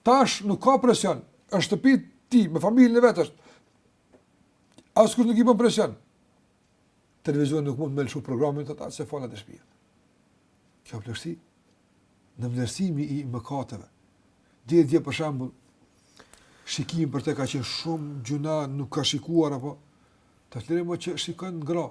tash nuk ka presion, është n'shtëpi t'tij me familjen e vet është. Askush nuk i bën presion. Televizioni nuk mundet me lëshu programin të ta se falet e shtëpia. Kjo plogështi, nënvlerësimi i mëkateve. Deri dje për shembull, shikimi për të ka qenë shumë gjynah, nuk ka shikuar apo t'thonë më që shikon gra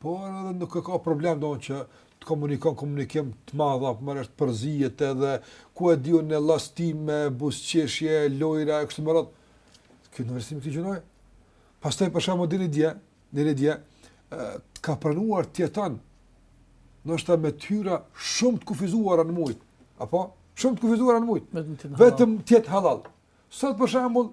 Por edhe nuk e ka problem domethënë që të komunikon komunikim të madh apo më shumë përzihet edhe ku e di unë në llastime, buzëqeshje, lojra e kështu me radhë. Ky nënvlerësim i gjynahit. Pastaj për shkak se deri dje, deri dje ka pranuar të jeton ndoshta me tyra shumë të kufizuara në mujt, apo shumë të kufizuara në mujt. Vetëm të jetë halal. Sot për shembull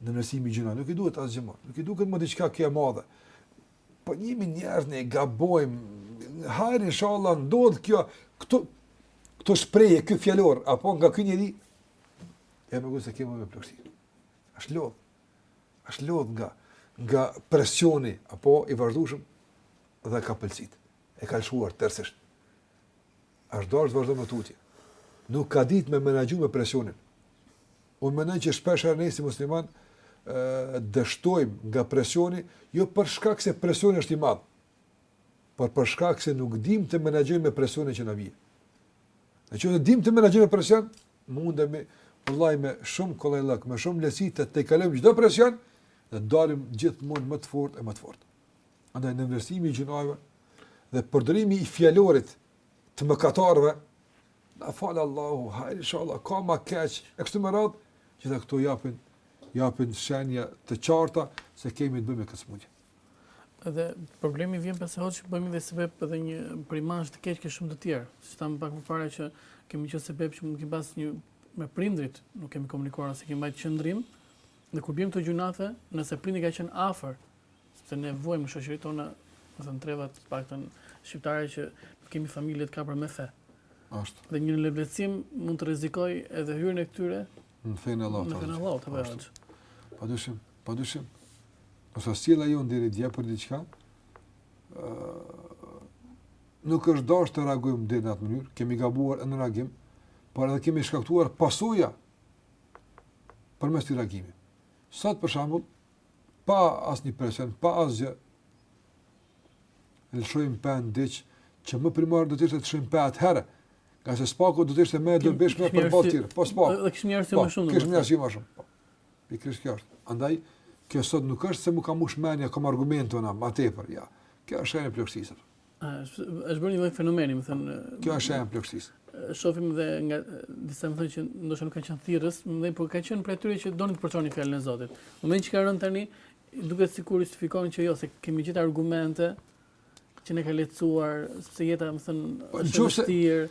Nënvlerësimi i gjynahit, nuk i duhet asgjë më. Nuk i duket më diçka kaq e madhe. Po jemi njerëz ne gabojmë. Hajr inshallah ndodh kjo këto këto shprehje ky fjalor apo nga ky njeri e me gjasë se kemi me plogështi. Asht lodh. Asht lodh nga nga presioni apo i vazhdueshëm dhe ka pëlcit. E ka lëshuar tërësisht. Është dashur të vazhdojë më tutje. Nuk ka ditë me menaxhu me presionin. Unë mendoj që shpesh herë ne si muslimanë dështojmë nga presioni, jo për shkak se presioni është i madh, por për shkak se nuk dimë të menaxhojmë me presionin që na vjen. Në qoftë se dimë të menaxhojmë me presion, mundemi vallahi me shumë kollajllëk, me shumë lehtësi të tejkalojmë çdo presion dhe dalim gjithmonë më të fortë e më të fortë. Andaj nënvlerësimi i gjynaheve dhe përdorimi i fjalorit të mëkatarëve, na faltë Allahu, hajr, inshallah, ka ma keq, e kështu me radhë, që këto japin, japin shenja të qarta se kemi të bëjmë me këtë sëmundje. Dhe problemi vjen pastaj që bëhemi dhe sebep edhe për imazh të keq te shumë të tjerë. Si thamë pak më parë që kemi qenë sebep që muhabet me prindrit, nuk kemi komunikuar ose kemi mbajtur qëndrim. Dhe kur bëjmë këto gjynahe, nëse prindi ka qenë afër, Sepse ne vuajmë në shoqëritë tona, domethënë trevat, të paktën shqiptare që kemi familje të kapura me fe. Ashtu. Dhe një lëvizje mund të rrezikojë edhe hyrjen e këtyre në fenë e Allahut. Në fenë e Allahut, po. Pa dyshim, pa dyshim. Nëse sjellja jonë deri dje për diçka, nuk është dashtë të reagojmë dhe në atë mënyrë, kemi gabuar edhe në reagim, por edhe kemi shkaktuar pasoja përmes atij reagimi. Sot, për shembull, pa asnjë presion, pa asgjë, lëshojmë pe në diç, që më primare do të ishte të lëshojmë pe atëherë, ngase së paku do të ishte më e dobishme për botën tjetër, po së paku. Dhe kishte njerëzi po, më shumë. Kishte njerëzi më shumë, po. E kështu kjo është. Andaj, kjo sot nuk është se mu ka mush mendja, kam argumentu në ma tepër, jo. Kjo është shenjë plogështie. Është është bërë një lloj fenomeni, domethënë. Kjo është shenjë plogështie. Shofim edhe nga disa domethënë që ndoshta nuk kanë qenë thirrës, domethënë, por kanë qenë prej atyre që donin të përçonin fjalën e Zotit. Në momentin që kanë rënë tani, duket sikur justifikojnë që jo se kemi gjetë argumente që na ka lehtësuar, sepse jeta domethënë po, është e vështirë.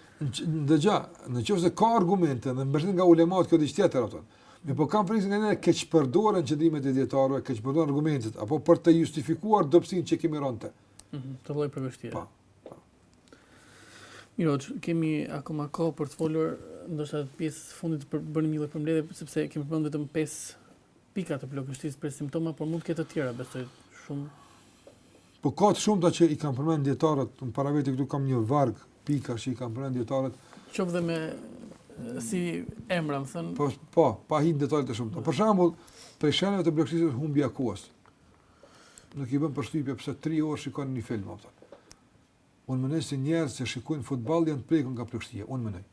Dëgjo, në qoftë se ka argumente dhe mbështetet nga ulemat kjo diç tjetër ajo. Mirëpo kam frikë nga ne keqpërdoren qëndrimet e dijetarëve, keqpërdoren argumentet apo për të justifikuar dobësinë që kemi rënë. Mhm, të lloj pak vështirë. Po. po. Mirë, kemi akoma kohë për të folur, ndoshta në pjesën e fundit për të bërë një lloj përmbledhje sepse kemi përmendur vetëm 5 pika të plogështisë apo simptoma, por mund të ketë të tjera, besoj shumë. Po ka të shumta që i kanë përmendur dijetarët, unë para vetes këtu kam një varg pika që i kanë përmendur dijetarët. Qoftë edhe si emra, me thënë. Po, po, pa hy në detajet e shumta. Për shembull, prej shenjave të plogështisë humbja e kohës. Nuk i bën përshtypje pse tri orë shikon një film, thotë. Unë mendoj se njerëzit që shikojnë futboll janë të prekur nga plogështia, unë mendoj.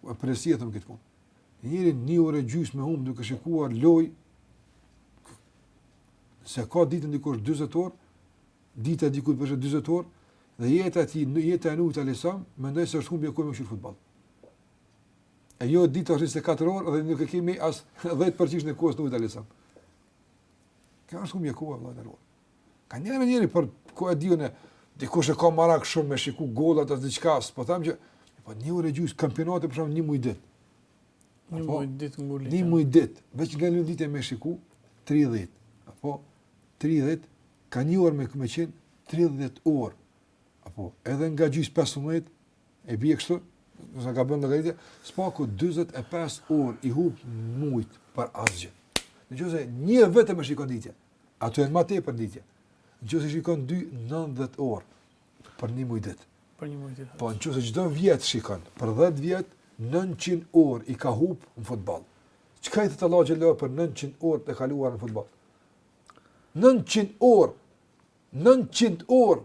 Po presia të më këtë punë. Njëri një orë e gjysmë me humb duke shikuar lojë nëse e ka ditën dikush 40 orë, dita e dikujt bëhet 40 orë dhe jeta e tij, jeta e Nuhit alejhi selam, mendoj se është humbje kohe me kshyr futboll. E jo dita është 24 orë dhe nuk e kemi as 10% të kohës së Nuhit alejhi selam. Kjo është humbje kohe, vëlla i nderuar. Ka njeri njeri për ku e di unë e dikush e ka marak shumë me shiku golat a diçka, po them që po një orë e gjys kampionati për shembull një muaj ditë. Një muaj ditë ngulit. Një muaj ditë, veç nga një ditë me shiku 30. Apo 30 ka një orë me kon qe 30 orë. Apo edhe nga gjys 15 e bie kështu, nëse s'na gabon llogaritja, së paku 45 orë i hup në muj për asgjë. Në qoftë se një vetëm e shikon ditën, ato janë më tepër ditën. Në qoftë se shikon 2 90 orë për një muaj ditë. Për një muaj ditë. Po në qoftë se çdo vjet shikon, për 10 vjet 900 orë i ka hup në futboll. Çka i thotë Allahu xheleshanuhu për 900 orë të kaluara në futboll? 900 orë. 900 orë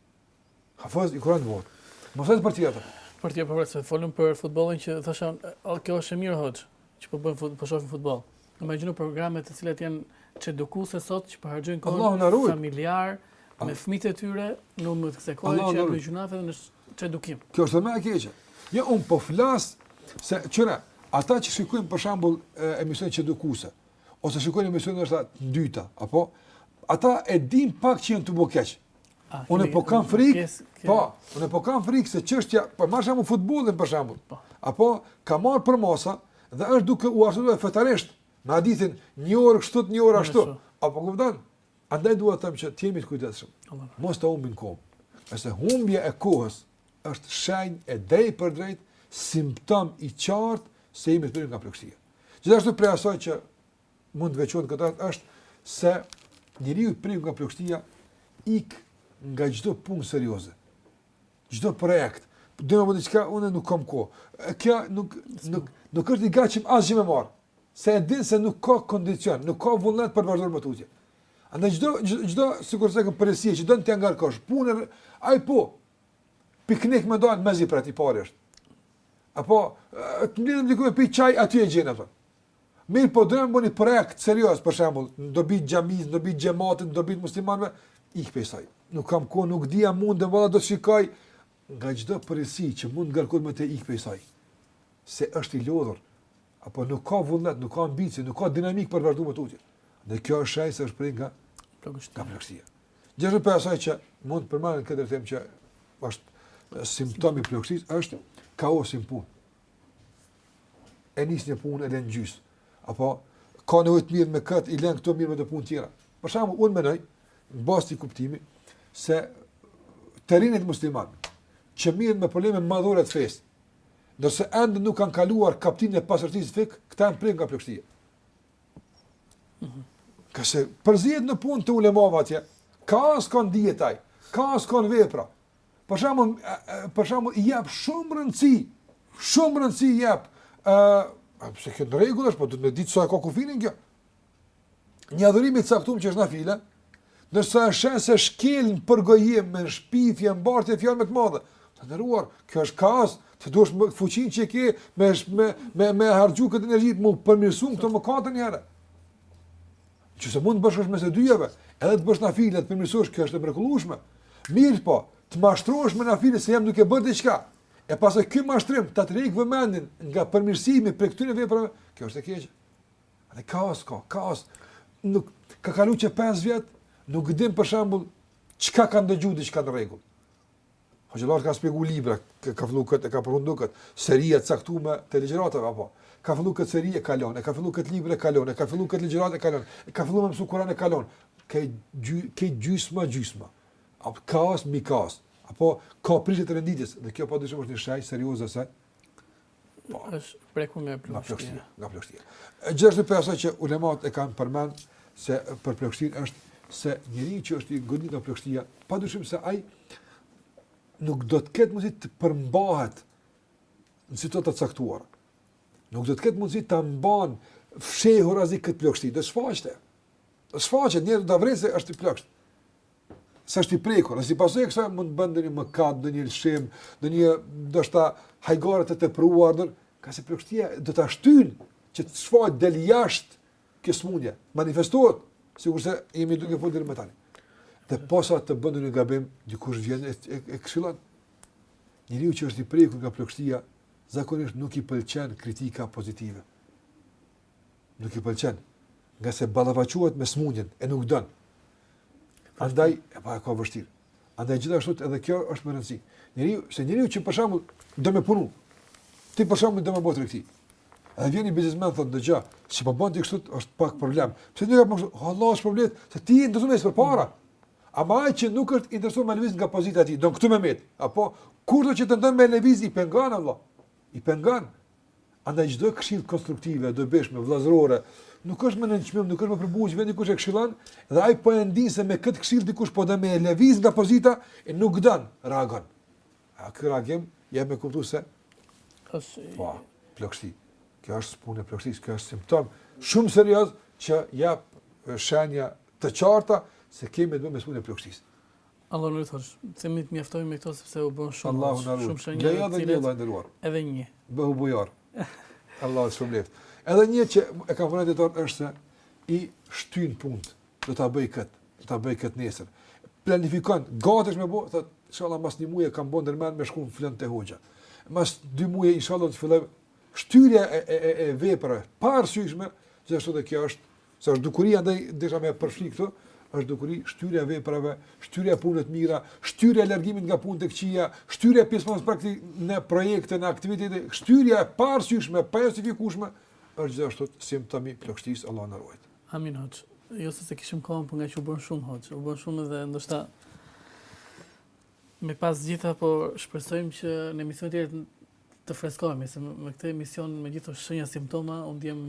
Hafëz i Kuranit mund. Me fol për tjetër. Për tjetër për se folëm për futbollin që thashë, kjo është e mirë hoxh, që po bëjmë futboll, po shohim futboll. Imagjino programe të cilat janë çedukuese sot që po harxhojnë kohën familjar me fëmijët e tyre, në atë sekondë që janë në gjynahe dhe në çedukim. Kjo është më e keqe. Jo un po flas se çuna, ata që shikojnë për shembull emisione çedukuese ose shikojnë emisione të ndyta, po ata e din pak që janë duke bo keq. Unë po kam frikë. Po, unë po kam frikë se çështja, po marr shembull futbollin për shembull. Po. Po ka marrë përmasa dhe është duke u arsyetuar fetarisht me hadithin një orë kështu, një orë ashtu. A po kupton? Andaj dua të them që të jemi të kujdesshëm. Mos të humbim kohë. Se humbja e kohës është shenjë e drejtpërdrejtë simptomë e qartë se jemi thyer nga plogështia. Gjithashtu prej asaj që mund të veçohet në këtë rast është se njeriu i prirë nga plogështia ik nga çdo punë serioze. Çdo projekt, do me bë diçka unë nuk kam kohë. Kjo nuk nuk nuk është i gatshëm asgjë me marr. Se e din se nuk ka kondicion, nuk ka vullnet për vazhdim më tutje. Andaj çdo çdo sikur të thënë përgjegjësi që do ta ngarkosh punën, ai po piknik me dal mezi për atë i pari është. Apo të mblidhemi diku me pi çaj aty e gjen atë. Mirëpo do të bën një projekt serioz, për shembull, në dobi të xhamisë, në dobi të xhematit, në dobi të muslimanëve, ik prej saj. Nuk kam kohë, nuk di a mundem, valla do të shikoj nga çdo përgjegjësi që mund të ngarkohet me të ik prej saj. Se është i lodhur, apo nuk ka vullnet, nuk ka ambicie, nuk ka dinamik për vazhdim më tutje. Dhe kjo është shenjë se është prek nga plogështia. Gjithashtu prej asaj që mund të përmendet në këtë rreth që është simptomi i plogështisë është kaosi në punë. e nis një punë e lën gjys. Apo ka nevojë të mirret me kët, i lën këto mirret me punë tjera. Për shembull, unë mendoj në bazë të kuptimit se të rinjtë musliman që mirren me probleme madhore të fesë, nëse ende nuk kanë kaluar kaptinën e pastërtisë në fikh, këta janë prek nga plogështia. Mm -hmm. Nëse përzihet në punë të ulemave atje, kaos ka në dije, kaos ka në vepra, Për shembull, për shembull i jap shumë rëndësi, shumë rëndësi i jap. ë uh, se kjo në rregull është, po duhet me ditë sa e ka kufinin kjo. Një adhurim i caktuar që është nafile, ndërsa e sheh se shkel në përgojim me shpifje mbartje fjalë me të madhe. Të nderuar, kjo është kaos, ti duhesh fuqinë që ke me me me, me harxhu këtë energji me i përmirësuar këto mëkate një herë. Nëse mund të bësh mes të dyjave, edhe të bësh nafile e të përmirësohesh, kjo është e mrekullueshme. Mirëpo, të mashtrohesh me nafile se jam duke bërë diçka. E pastaj ky mashtrim, ta tërheq vëmendjen nga përmirësimi prej këtyre veprave, kjo është e keqe. Dhe kaos, ka, kaos. Nuk, ka kalu që 5 vjet, nuk e dim për shembull, çka ka ndëgju diçka në rregull. Hoxhallar ka shpjegu libra, ka fillu këtë, ka përfundu këtë, seria të caktume të ligjëratëve, apo, ka fillu këtë seri e kalon, e ka fillu këtë libër e kalon, e ka fillu këtë ligjëratë e kalon, e ka fillu me mësu Kuran e kalon, ke, gjy, ke gjysma, gjysma, apo, kaos mbi kaos, apo, ka prishje të renditjes, dhe kjo pa dyshim është një shenjë serioze se, Po, është prekur nga plogështia. Nga plogështia. Gjithashtu prej asaj që ulemat e kanë përmend se për plogështinë është se njeriu që është i godit nga plogështia, pa dyshim se ai nuk do të ketë mundësi të përmbahet në situata të caktuara. Nuk do të ketë mundësi ta mban fshehur ai këtë plogështi. Do shfaqet. Do shfaqet, njeri do ta vëren se është i plogësht. se është i prekur, dhe si pasojë e kësaj mund të bëjë ndonjë mëkat, ndonjë lëshim, ndonjë ndoshta hajgare të tepruar, do ka si plogështia do ta shtyn që të shfaqet del jashtë kjo smundje, manifestohet sikurse jemi duke folur deri më tani. Dhe posa të bën një gabim, dikush vjen e, e, e këshillon. Njeriu që është i prekur nga plogështia, zakonisht nuk i pëlqen kritika pozitive. nuk i pëlqen, nga se ballafaqohet me smundjen e nuk don. Andaj, e pa e ka vështirë. Andaj gjithashtu edhe kjo është me rëndësi. Njeri, se njeri që për shembull do me punu, ti për shembull do me bo tregti, A vjen një biznesmen thotë dëgjo, si po bën ti kështu është pak problem. Pse nuk e bën kështu? Vallah është problem, se ti do të mësh përpara. Ama ai që nuk është interesuar me lëviz nga pozita e tij, don këtu me met. Apo kur do që tenton me lëviz i pengon vallah. I pengon. Andaj çdo këshillë konstruktive, e dobishme, vëllazërore, nuk është me nënçmim, nuk është me përbuzje, vetë dikush e këshillon dhe ai po e ndin se me këtë këshillë dikush po do me e lëvizë nga pozita e nuk don, reagon. A ky reagim jep me kuptu se është po, plogështi. Kjo është punë plogështi, kjo është simptom shumë serioz që jap shenja të qarta se kemi të bëjmë me smundjen e plogështisë. Allahu na rujt hoxhë. Themi të mjaftojmë me këto sepse u bën shumë. Allahu na rujt. Shumë Lejo edhe një i nderuar. Edhe një. Bëhu bujar. Allah të shpërbleftë. Edhe një që e ka përnajt e tonë është se i shtynë punët, do ta bëj këtë, do ta bëj këtë nesër. Planifikon, gati është me bo, thotë, inshallah mas një muje kam bo nërmen me shku me msu te hoxha. Mas dy muje, inshallah, do të filloj, shtyrja e, e, e, e veprave, paarsyeshme, gjithashtu dhe kjo është Se është dukuri andaj desha me përfshi këtu, është dukuri shtyrja e veprave, shtyrja e punëve të mira, shtyrja e largimit nga punë të këqija, shtyrja e pjesëmarrjes praktik në projekte, në aktivitete, shtyrja e paarsyeshme, pajustifikueshme, është gjithashtu simptom i plogështisë Allahu na ruajt. Amin hoxhë. Jo se s'e kishim kohën, por nga që u bën shumë hoxhë, u bën shumë dhe ndoshta mbase të gjitha po shpresojmë që në emisione të freskohemi se me këtë emision me gjithë shenja simptoma unë ndiem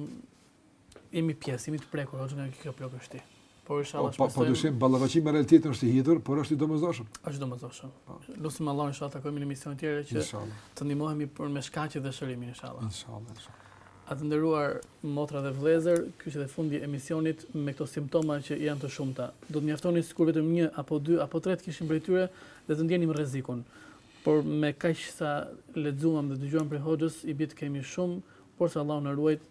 Jemi pjesë, jemi të prekur, hoxhë nga kjo plogështi. Po inshallah shpresoj. Po padyshim ballafaqimi me realitetin është i hidhur, por është i domosdoshëm. Është i domosdoshëm. Po. Lusim Allahu inshallah takohemi në emisione të tjera që të ndihmohemi për me shkaqe dhe shërimin inshallah. Inshallah. inshallah. A të nderuar motra dhe vëllezër, ky është edhe fundi i emisionit me këto simptoma që janë të shumta. Do të mjaftonte sikur vetëm një apo dy apo tre të kishim prej tyre dhe të ndjenim rrezikun. Por me kaq sa lexuam dhe dëgjuam prej hoxhës, i bie të kemi shumë, por se Allahu na ruajt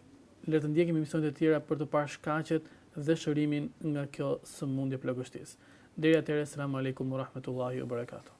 Le të ndjekim emisionet e tjera për të parë shkaqet dhe shërimin nga kjo sëmundje plogështisë. Deri atëherë, Selam Alejkum wa Rahmetullahi wa Barakatuh.